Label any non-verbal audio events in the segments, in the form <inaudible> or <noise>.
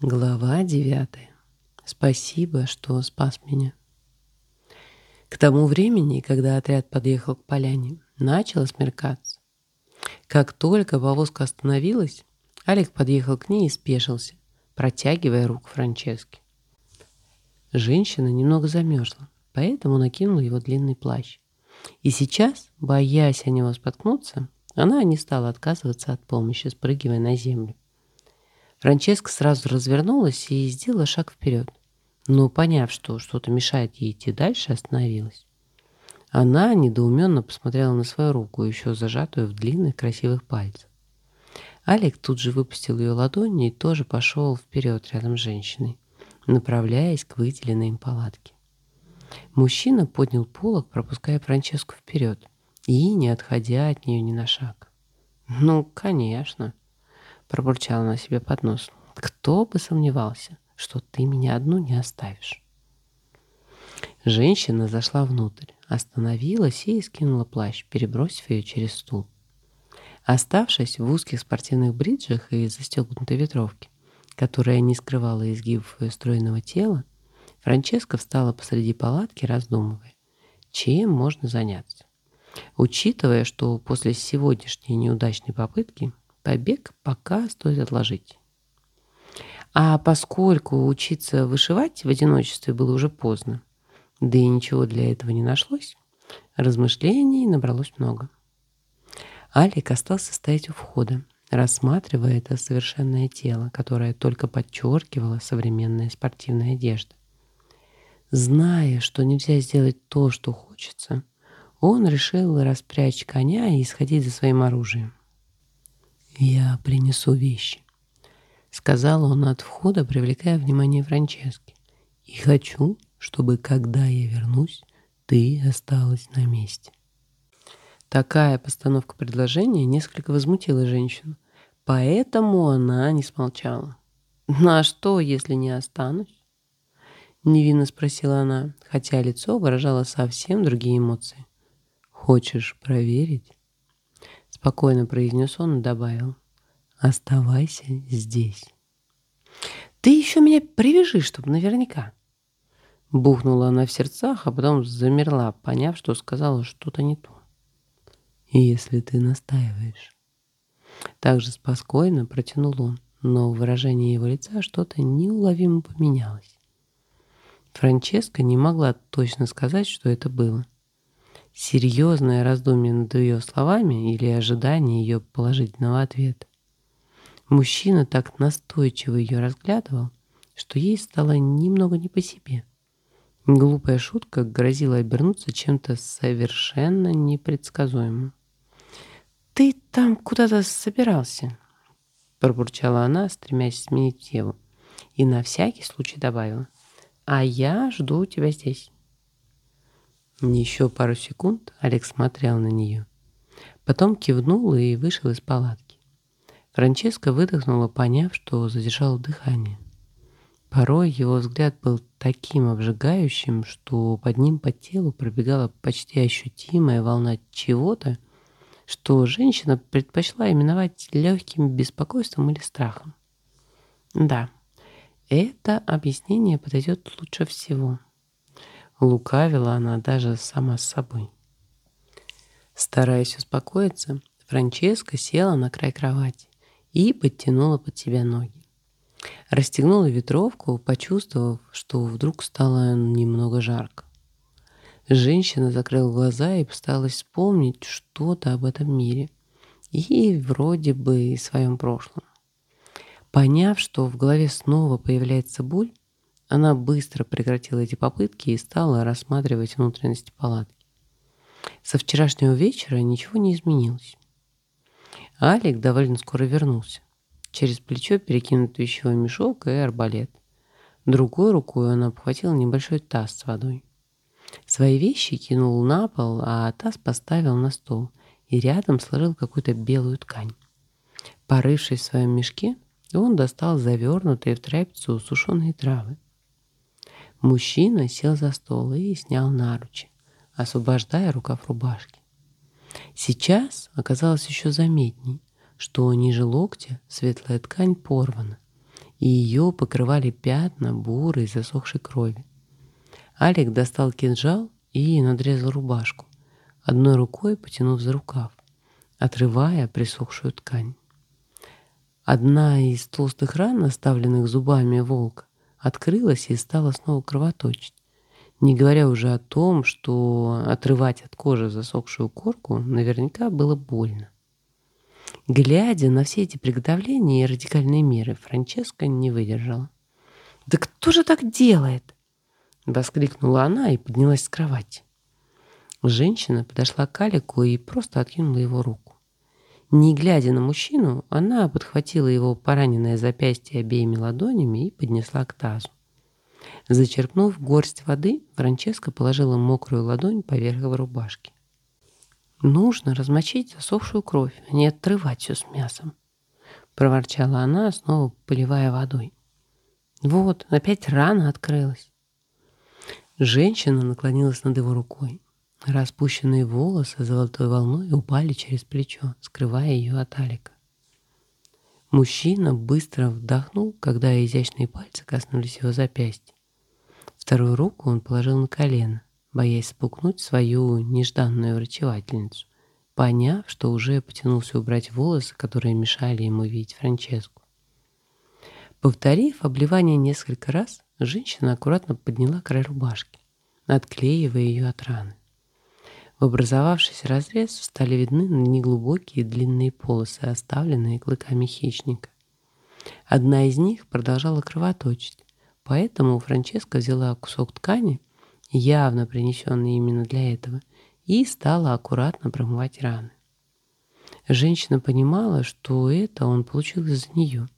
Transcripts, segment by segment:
Глава девятая. Спасибо, что спас меня. К тому времени, когда отряд подъехал к поляне, начало смеркаться. Как только повозка остановилась, Олег подъехал к ней и спешился, протягивая руку Франческе. Женщина немного замерзла, поэтому накинула его длинный плащ. И сейчас, боясь о него споткнуться, она не стала отказываться от помощи, спрыгивая на землю. Франческа сразу развернулась и сделала шаг вперед. Но, поняв, что что-то мешает ей идти дальше, остановилась. Она недоуменно посмотрела на свою руку, еще зажатую в длинных красивых пальцах. Алик тут же выпустил ее ладони и тоже пошел вперед рядом с женщиной, направляясь к выделенной им палатке. Мужчина поднял полог, пропуская Франческу вперед и не отходя от нее ни на шаг. «Ну, конечно», Пробурчала на себе под нос. Кто бы сомневался, что ты меня одну не оставишь. Женщина зашла внутрь, остановилась и скинула плащ, перебросив ее через стул. Оставшись в узких спортивных бриджах и застегнутой ветровке, которая не скрывала изгибов ее стройного тела, Франческа встала посреди палатки, раздумывая, чем можно заняться. Учитывая, что после сегодняшней неудачной попытки побег пока стоит отложить. А поскольку учиться вышивать в одиночестве было уже поздно, да и ничего для этого не нашлось, размышлений набралось много. Алик остался стоять у входа, рассматривая это совершенное тело, которое только подчеркивало современная спортивная одежда. Зная, что нельзя сделать то, что хочется, он решил распрячь коня и сходить за своим оружием. «Я принесу вещи», — сказал он от входа, привлекая внимание Франчески. «И хочу, чтобы, когда я вернусь, ты осталась на месте». Такая постановка предложения несколько возмутила женщину, поэтому она не смолчала. «На что, если не останусь?» Невинно спросила она, хотя лицо выражало совсем другие эмоции. «Хочешь проверить?» Спокойно произнес он и добавил. Оставайся здесь. Ты еще меня привяжи, чтобы наверняка. Бухнула она в сердцах, а потом замерла, поняв, что сказала что-то не то. Если ты настаиваешь. Так же спокойно протянул он, но в выражении его лица что-то неуловимо поменялось. Франческа не могла точно сказать, что это было — серьезное раздумье над ее словами или ожидание ее положительного ответа. Мужчина так настойчиво ее разглядывал, что ей стало немного не по себе. Глупая шутка грозила обернуться чем-то совершенно непредсказуемым. «Ты там куда-то собирался?» Пробурчала она, стремясь сменить тему, и на всякий случай добавила. «А я жду тебя здесь». Еще пару секунд Алекс смотрел на нее. Потом кивнул и вышел из палатки. Франческа выдохнула, поняв, что задержала дыхание. Порой его взгляд был таким обжигающим, что под ним по телу пробегала почти ощутимая волна чего-то, что женщина предпочла именовать легким беспокойством или страхом. Да, это объяснение подойдет лучше всего. Лукавила она даже сама с собой. Стараясь успокоиться, Франческа села на край кровати и подтянула под себя ноги. Расстегнула ветровку, почувствовав, что вдруг стало немного жарко. Женщина закрыла глаза и постаралась вспомнить что-то об этом мире и вроде бы и своем прошлом. Поняв, что в голове снова появляется боль, она быстро прекратила эти попытки и стала рассматривать внутренности палатки. Со вчерашнего вечера ничего не изменилось. Алик довольно скоро вернулся. Через плечо перекинут вещевой мешок и арбалет. Другой рукой он обхватил небольшой таз с водой. Свои вещи кинул на пол, а таз поставил на стол и рядом сложил какую-то белую ткань. Порывшись в своем мешке, он достал завернутые в тряпицу сушеные травы. Мужчина сел за стол и снял наручи, освобождая рукав рубашки. Сейчас оказалось еще заметней, что ниже локтя светлая ткань порвана, и ее покрывали пятна бурой засохшей крови. Алик достал кинжал и надрезал рубашку, одной рукой потянув за рукав, отрывая присохшую ткань. Одна из толстых ран, оставленных зубами волка, открылась и стала снова кровоточить. Не говоря уже о том, что отрывать от кожи засохшую корку наверняка было больно. Глядя на все эти приготовления и радикальные меры, Франческа не выдержала. «Да кто же так делает?» Воскликнула она и поднялась с кровати. Женщина подошла к Алику и просто откинула его руку. Не глядя на мужчину, она подхватила его пораненное запястье обеими ладонями и поднесла к тазу. Зачерпнув горсть воды, Франческа положила мокрую ладонь поверх его рубашки. «Нужно размочить засохшую кровь, а не отрывать все с мясом», — проворчала она, снова поливая водой. «Вот, опять рана открылась». Женщина наклонилась над его рукой. Распущенные волосы золотой волной упали через плечо, скрывая ее от Алика. Мужчина быстро вдохнул, когда изящные пальцы коснулись его запястья. Вторую руку он положил на колено, боясь спугнуть свою нежданную врачевательницу, поняв, что уже потянулся убрать волосы, которые мешали ему видеть Франческу. Повторив обливание несколько раз, женщина аккуратно подняла край рубашки, отклеивая ее от раны. В образовавшийся разрез стали видны неглубокие длинные полосы, оставленные клыками хищника. Одна из них продолжала кровоточить, поэтому Франческа взяла кусок ткани, явно принесенный именно для этого, и стала аккуратно промывать раны. Женщина понимала, что это он получил из-за нее,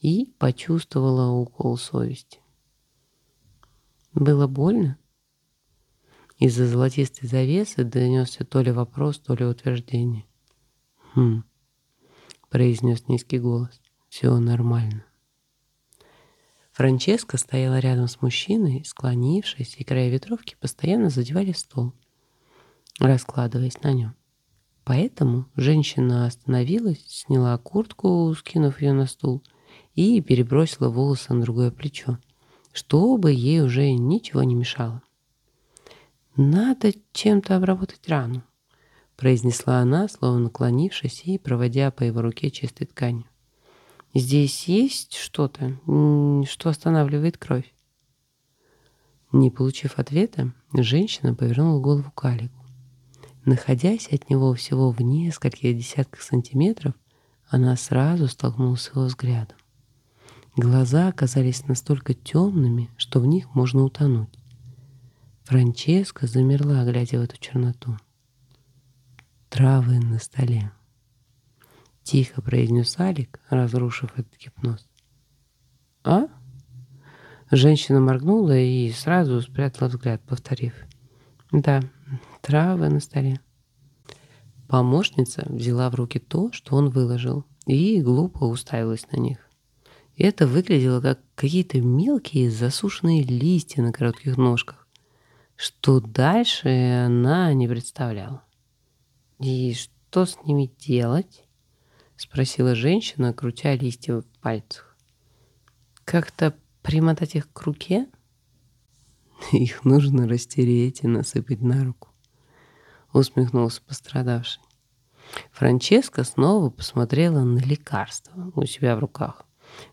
и почувствовала укол совести. Было больно? Из-за золотистой завесы донесся то ли вопрос, то ли утверждение. «Хм», — произнес низкий голос, — «все нормально». Франческа стояла рядом с мужчиной, склонившись, и края ветровки постоянно задевали стол, раскладываясь на нем. Поэтому женщина остановилась, сняла куртку, скинув ее на стул, и перебросила волосы на другое плечо, чтобы ей уже ничего не мешало. «Надо чем-то обработать рану», — произнесла она, словно наклонившись и проводя по его руке чистой тканью. «Здесь есть что-то, что останавливает кровь?» Не получив ответа, женщина повернула голову к Алику. Находясь от него всего в нескольких десятках сантиметров, она сразу столкнулась с его взглядом. Глаза оказались настолько темными, что в них можно утонуть. Франческа замерла, глядя в эту черноту. «Травы на столе», — тихо произнес Алик, разрушив этот гипноз. «А?» Женщина моргнула и сразу спрятала взгляд, повторив. «Да, травы на столе». Помощница взяла в руки то, что он выложил, и глупо уставилась на них. Это выглядело как какие-то мелкие засушенные листья на коротких ножках. Что дальше она не представляла. «И что с ними делать?» — спросила женщина, крутя листья в пальцах. «Как-то примотать их к руке?» <laughs> «Их нужно растереть и насыпать на руку», — усмехнулся пострадавший. Франческа снова посмотрела на лекарство у себя в руках,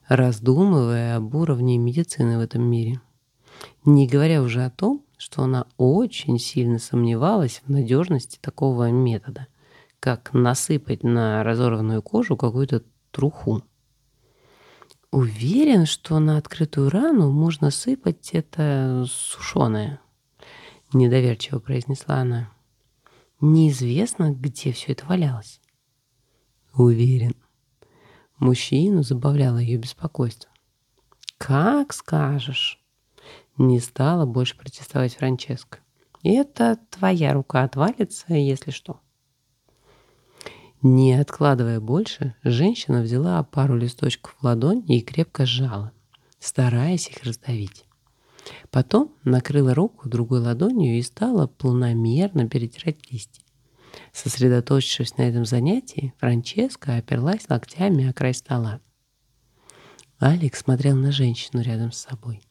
раздумывая об уровне медицины в этом мире. Не говоря уже о том, что она очень сильно сомневалась в надежности такого метода, как насыпать на разорванную кожу какую-то труху. Уверен, что на открытую рану можно сыпать это сушеное, недоверчиво произнесла она. Неизвестно, где все это валялось. Уверен. Мужчину забавляло ее беспокойство. Как скажешь. Не стала больше протестовать Франческо. «Это твоя рука отвалится, если что». Не откладывая больше, женщина взяла пару листочков в ладонь и крепко сжала, стараясь их раздавить. Потом накрыла руку другой ладонью и стала планомерно перетирать листья. Сосредоточившись на этом занятии, Франческа оперлась локтями о край стола. Алекс смотрел на женщину рядом с собой.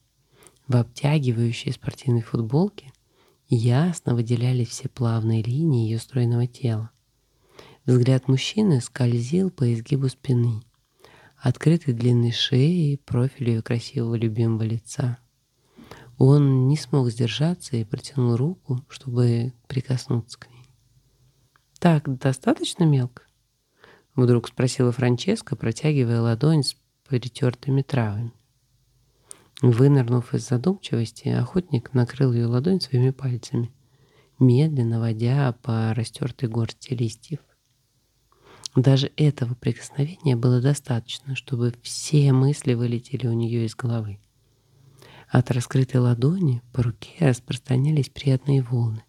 В обтягивающей спортивной футболке ясно выделялись все плавные линии ее стройного тела. Взгляд мужчины скользил по изгибу спины, открытой длинной шеи и профилю ее красивого любимого лица. Он не смог сдержаться и протянул руку, чтобы прикоснуться к ней. «Так достаточно мелко?» Вдруг спросила Франческа, протягивая ладонь с притертыми травами. Вынырнув из задумчивости, охотник накрыл ее ладонь своими пальцами, медленно водя по растертой горсти листьев. Даже этого прикосновения было достаточно, чтобы все мысли вылетели у нее из головы. От раскрытой ладони по руке распространялись приятные волны,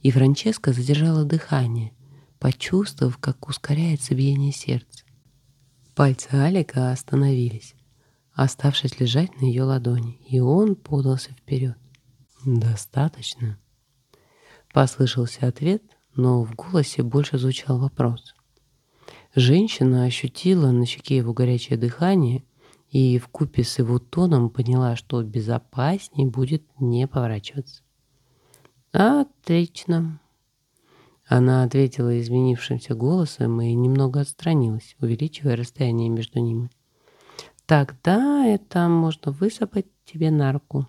и Франческа задержала дыхание, почувствовав, как ускоряется биение сердца. Пальцы Алика остановились, оставшись лежать на ее ладони, и он подался вперед. «Достаточно?» Послышался ответ, но в голосе больше звучал вопрос. Женщина ощутила на щеке его горячее дыхание и в купе с его тоном поняла, что безопаснее будет не поворачиваться. «Отлично!» Она ответила изменившимся голосом и немного отстранилась, увеличивая расстояние между ними. Тогда это можно высыпать тебе на руку.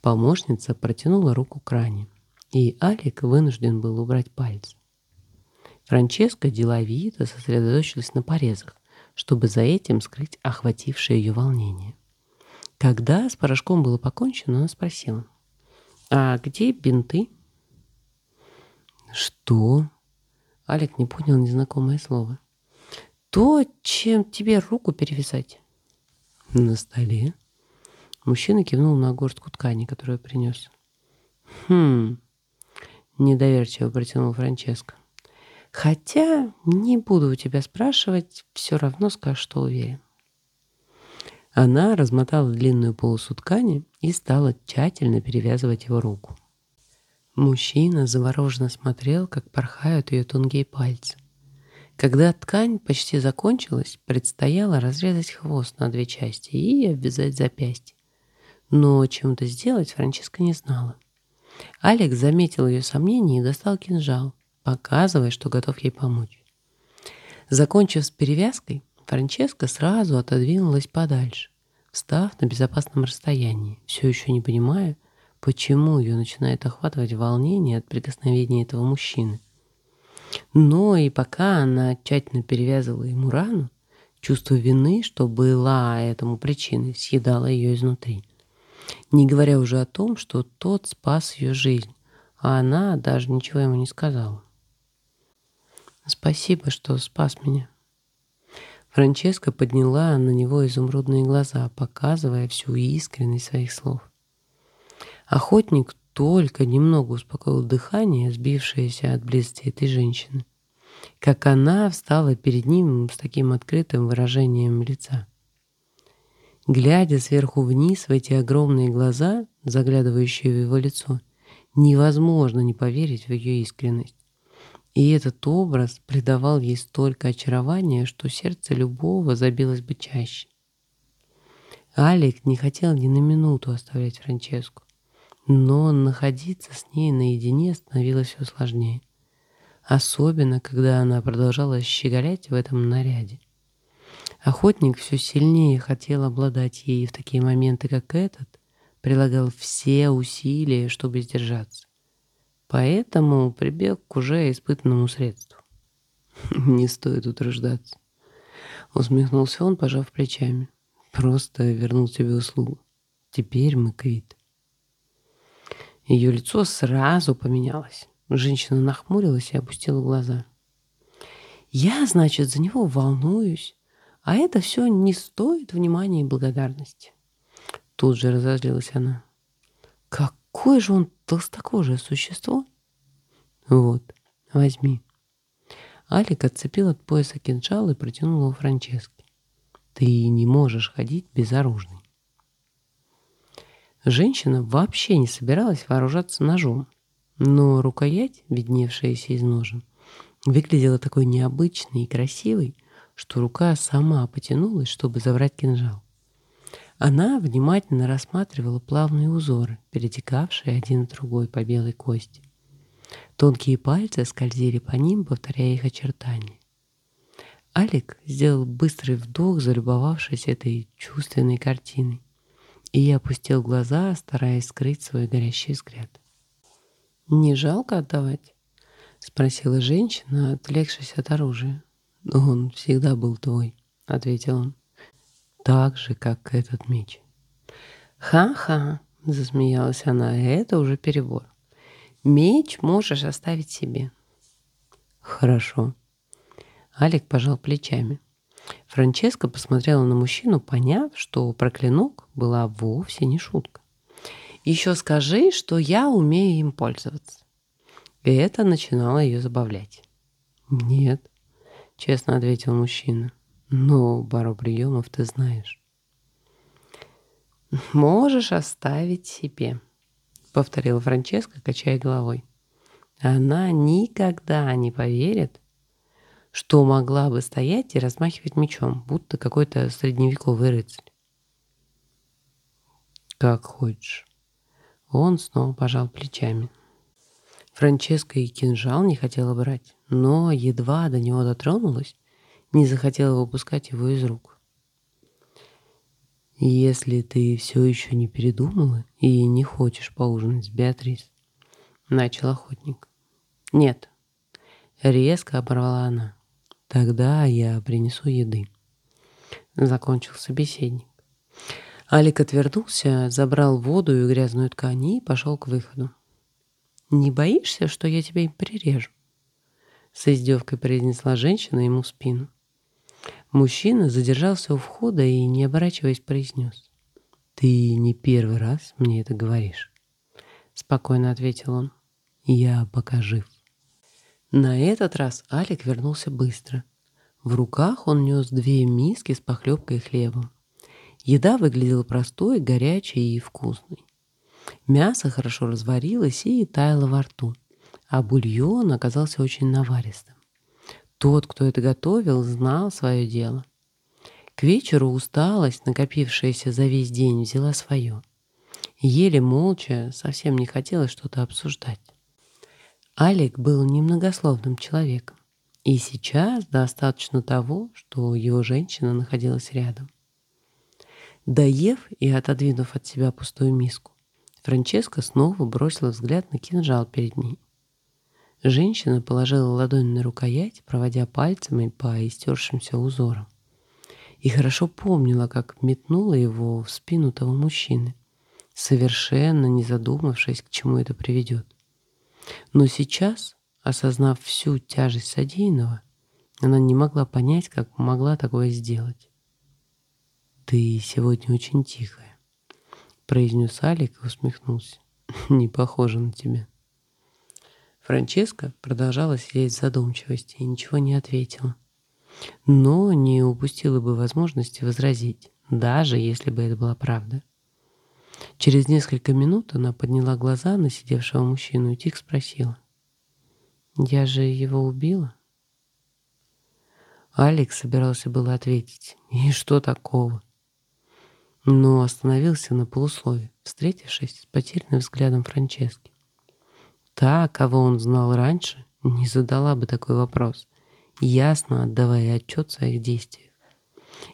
Помощница протянула руку к ране, и Алик вынужден был убрать пальцы. Франческа деловито сосредоточилась на порезах, чтобы за этим скрыть охватившее ее волнение. Когда с порошком было покончено, она спросила, «А где бинты?» «Что?» Алик не понял незнакомое слово то, чем тебе руку перевязать. На столе. Мужчина кивнул на горстку ткани, которую принес. Хм, недоверчиво протянул Франческо. Хотя не буду у тебя спрашивать, все равно скажешь, что уверен. Она размотала длинную полосу ткани и стала тщательно перевязывать его руку. Мужчина завороженно смотрел, как порхают ее тонкие пальцы. Когда ткань почти закончилась, предстояло разрезать хвост на две части и обвязать запястье. Но чем-то сделать Франческа не знала. Алекс заметил ее сомнения и достал кинжал, показывая, что готов ей помочь. Закончив с перевязкой, Франческа сразу отодвинулась подальше, встав на безопасном расстоянии, все еще не понимая, почему ее начинает охватывать волнение от прикосновения этого мужчины. Но и пока она тщательно перевязывала ему рану, чувство вины, что была этому причиной, съедало ее изнутри. Не говоря уже о том, что тот спас ее жизнь, а она даже ничего ему не сказала. «Спасибо, что спас меня». Франческа подняла на него изумрудные глаза, показывая всю искренность своих слов. Охотник только немного успокоил дыхание, сбившееся от близости этой женщины, как она встала перед ним с таким открытым выражением лица. Глядя сверху вниз в эти огромные глаза, заглядывающие в его лицо, невозможно не поверить в ее искренность. И этот образ придавал ей столько очарования, что сердце любого забилось бы чаще. Алик не хотел ни на минуту оставлять Франческу. Но находиться с ней наедине становилось все сложнее. Особенно, когда она продолжала щеголять в этом наряде. Охотник все сильнее хотел обладать ей в такие моменты, как этот, прилагал все усилия, чтобы сдержаться. Поэтому прибег к уже испытанному средству. <laughs> «Не стоит утруждаться», — усмехнулся он, пожав плечами. «Просто вернул тебе услугу. Теперь мы квит». Ее лицо сразу поменялось. Женщина нахмурилась и опустила глаза. «Я, значит, за него волнуюсь, а это все не стоит внимания и благодарности». Тут же разозлилась она. «Какое же он толстокожее существо!» «Вот, возьми». Алик отцепил от пояса кинжал и протянул его Франческе. «Ты не можешь ходить безоружный. Женщина вообще не собиралась вооружаться ножом, но рукоять, видневшаяся из ножен, выглядела такой необычной и красивой, что рука сама потянулась, чтобы забрать кинжал. Она внимательно рассматривала плавные узоры, перетекавшие один в другой по белой кости. Тонкие пальцы скользили по ним, повторяя их очертания. Алик сделал быстрый вдох, залюбовавшись этой чувственной картиной, и опустил глаза, стараясь скрыть свой горящий взгляд. «Не жалко отдавать?» — спросила женщина, отвлекшись от оружия. «Он всегда был твой», — ответил он. «Так же, как этот меч». «Ха-ха», — засмеялась она, — «это уже перебор. Меч можешь оставить себе». «Хорошо». Алик пожал плечами. Франческа посмотрела на мужчину, поняв, что про клинок была вовсе не шутка. «Еще скажи, что я умею им пользоваться». И это начинало ее забавлять. «Нет», — честно ответил мужчина, — «но пару приемов ты знаешь». «Можешь оставить себе», — повторила Франческа, качая головой. «Она никогда не поверит, что могла бы стоять и размахивать мечом, будто какой-то средневековый рыцарь. «Как хочешь». Он снова пожал плечами. Франческа и кинжал не хотела брать, но едва до него дотронулась, не захотела выпускать его из рук. «Если ты все еще не передумала и не хочешь поужинать с Беатрис», — начал охотник. «Нет», — резко оборвала она. «Тогда я принесу еды», — закончил собеседник. Алик отвернулся, забрал воду и грязную ткань и пошел к выходу. «Не боишься, что я тебя им прирежу?» С издевкой произнесла женщина ему в спину. Мужчина задержался у входа и, не оборачиваясь, произнес. «Ты не первый раз мне это говоришь», — спокойно ответил он. «Я пока жив». На этот раз Алик вернулся быстро. В руках он нес две миски с похлебкой и хлебом. Еда выглядела простой, горячей и вкусной. Мясо хорошо разварилось и таяло во рту, а бульон оказался очень наваристым. Тот, кто это готовил, знал свое дело. К вечеру усталость, накопившаяся за весь день, взяла свое. Еле молча, совсем не хотелось что-то обсуждать. Алик был немногословным человеком, и сейчас достаточно того, что его женщина находилась рядом. Доев и отодвинув от себя пустую миску, Франческа снова бросила взгляд на кинжал перед ней. Женщина положила ладонь на рукоять, проводя пальцами по истершимся узорам. И хорошо помнила, как метнула его в спину того мужчины, совершенно не задумавшись, к чему это приведет. Но сейчас, осознав всю тяжесть содеянного, она не могла понять, как могла такое сделать. «Ты сегодня очень тихая», произнес Алик и усмехнулся. <laughs> «Не похоже на тебя». Франческа продолжала сидеть в задумчивости и ничего не ответила. Но не упустила бы возможности возразить, даже если бы это была правда. Через несколько минут она подняла глаза на сидевшего мужчину и тихо спросила. «Я же его убила?» Алекс собирался было ответить. «И что такого?» но остановился на полуслове, встретившись с потерянным взглядом Франчески. Та, кого он знал раньше, не задала бы такой вопрос, ясно отдавая отчет своих действиях.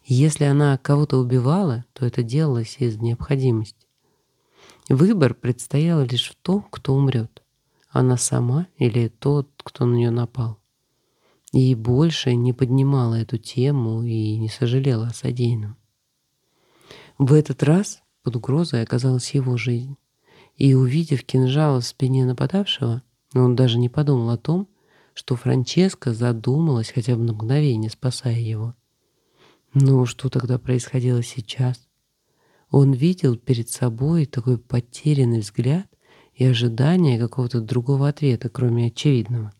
Если она кого-то убивала, то это делалось из необходимости. Выбор предстоял лишь в том, кто умрет. Она сама или тот, кто на нее напал. И больше не поднимала эту тему и не сожалела о содеянном. В этот раз под угрозой оказалась его жизнь. И увидев кинжал в спине нападавшего, он даже не подумал о том, что Франческа задумалась хотя бы на мгновение, спасая его. Но что тогда происходило сейчас? Он видел перед собой такой потерянный взгляд и ожидание какого-то другого ответа, кроме очевидного.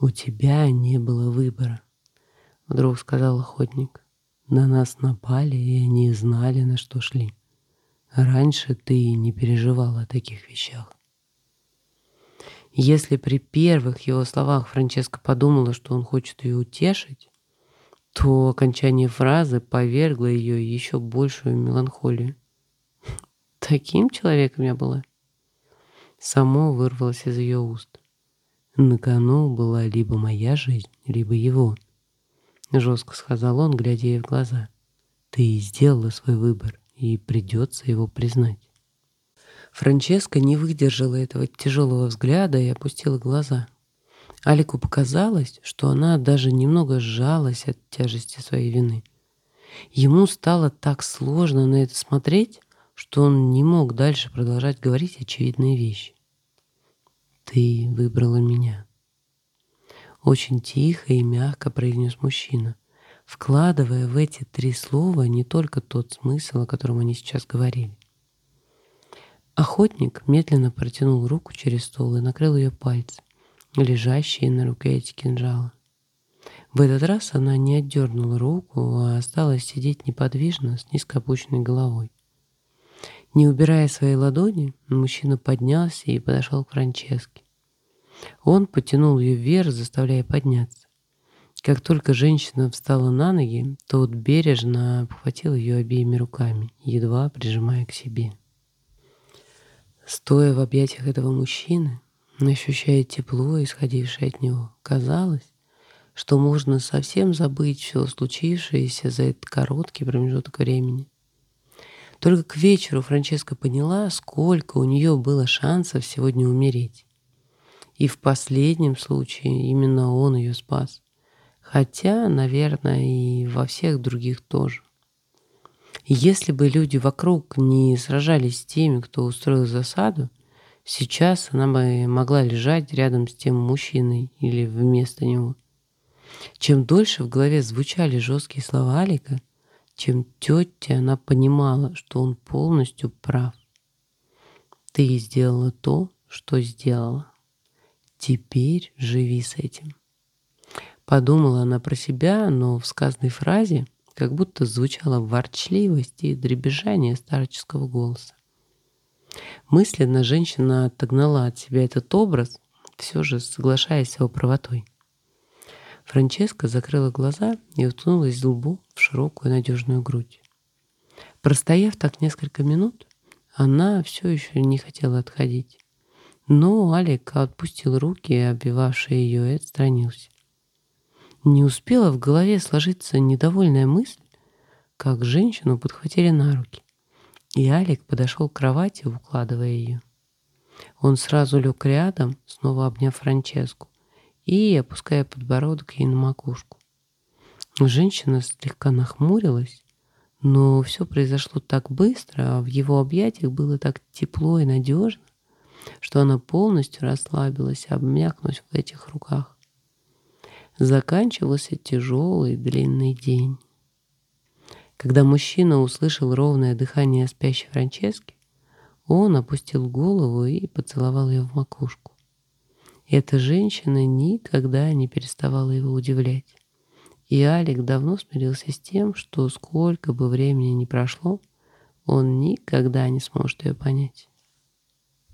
«У тебя не было выбора», — вдруг сказал охотник. На нас напали, и они знали, на что шли. Раньше ты не переживала о таких вещах. Если при первых его словах Франческа подумала, что он хочет ее утешить, то окончание фразы повергло ее еще большую меланхолию. <laughs> Таким человеком я была. Само вырвалось из ее уст. На кону была либо моя жизнь, либо его. Жестко сказал он, глядя ей в глаза. Ты сделала свой выбор, и придется его признать. Франческа не выдержала этого тяжелого взгляда и опустила глаза. Алику показалось, что она даже немного сжалась от тяжести своей вины. Ему стало так сложно на это смотреть, что он не мог дальше продолжать говорить очевидные вещи. «Ты выбрала меня». Очень тихо и мягко произнес мужчина, вкладывая в эти три слова не только тот смысл, о котором они сейчас говорили. Охотник медленно протянул руку через стол и накрыл ее пальцы, лежащие на рукояти кинжала. В этот раз она не отдернула руку, а осталась сидеть неподвижно с низко опущенной головой. Не убирая своей ладони, мужчина поднялся и подошел к Франческе. Он потянул ее вверх, заставляя подняться. Как только женщина встала на ноги, тот бережно обхватил ее обеими руками, едва прижимая к себе. Стоя в объятиях этого мужчины, ощущая тепло, исходившее от него, казалось, что можно совсем забыть все случившееся за этот короткий промежуток времени. Только к вечеру Франческа поняла, сколько у нее было шансов сегодня умереть. И в последнем случае именно он ее спас. Хотя, наверное, и во всех других тоже. Если бы люди вокруг не сражались с теми, кто устроил засаду, сейчас она бы могла лежать рядом с тем мужчиной или вместо него. Чем дольше в голове звучали жесткие слова Алика, чем тетя она понимала, что он полностью прав. Ты сделала то, что сделала. Теперь живи с этим. Подумала она про себя, но в сказанной фразе как будто звучала ворчливость и дребезжание старческого голоса. Мысленно женщина отогнала от себя этот образ, все же соглашаясь с его правотой. Франческа закрыла глаза и уткнулась лбу в широкую надежную грудь. Простояв так несколько минут, она все еще не хотела отходить. Но Алик отпустил руки, обвивавшие ее, и отстранился. Не успела в голове сложиться недовольная мысль, как женщину подхватили на руки, и Алик подошел к кровати, укладывая ее. Он сразу лег рядом, снова обняв Франческу и опуская подбородок ей на макушку. Женщина слегка нахмурилась, но все произошло так быстро, а в его объятиях было так тепло и надежно, что она полностью расслабилась, обмякнув в этих руках. Заканчивался тяжелый длинный день. Когда мужчина услышал ровное дыхание спящей Франчески, он опустил голову и поцеловал ее в макушку. Эта женщина никогда не переставала его удивлять. И Алик давно смирился с тем, что сколько бы времени ни прошло, он никогда не сможет ее понять.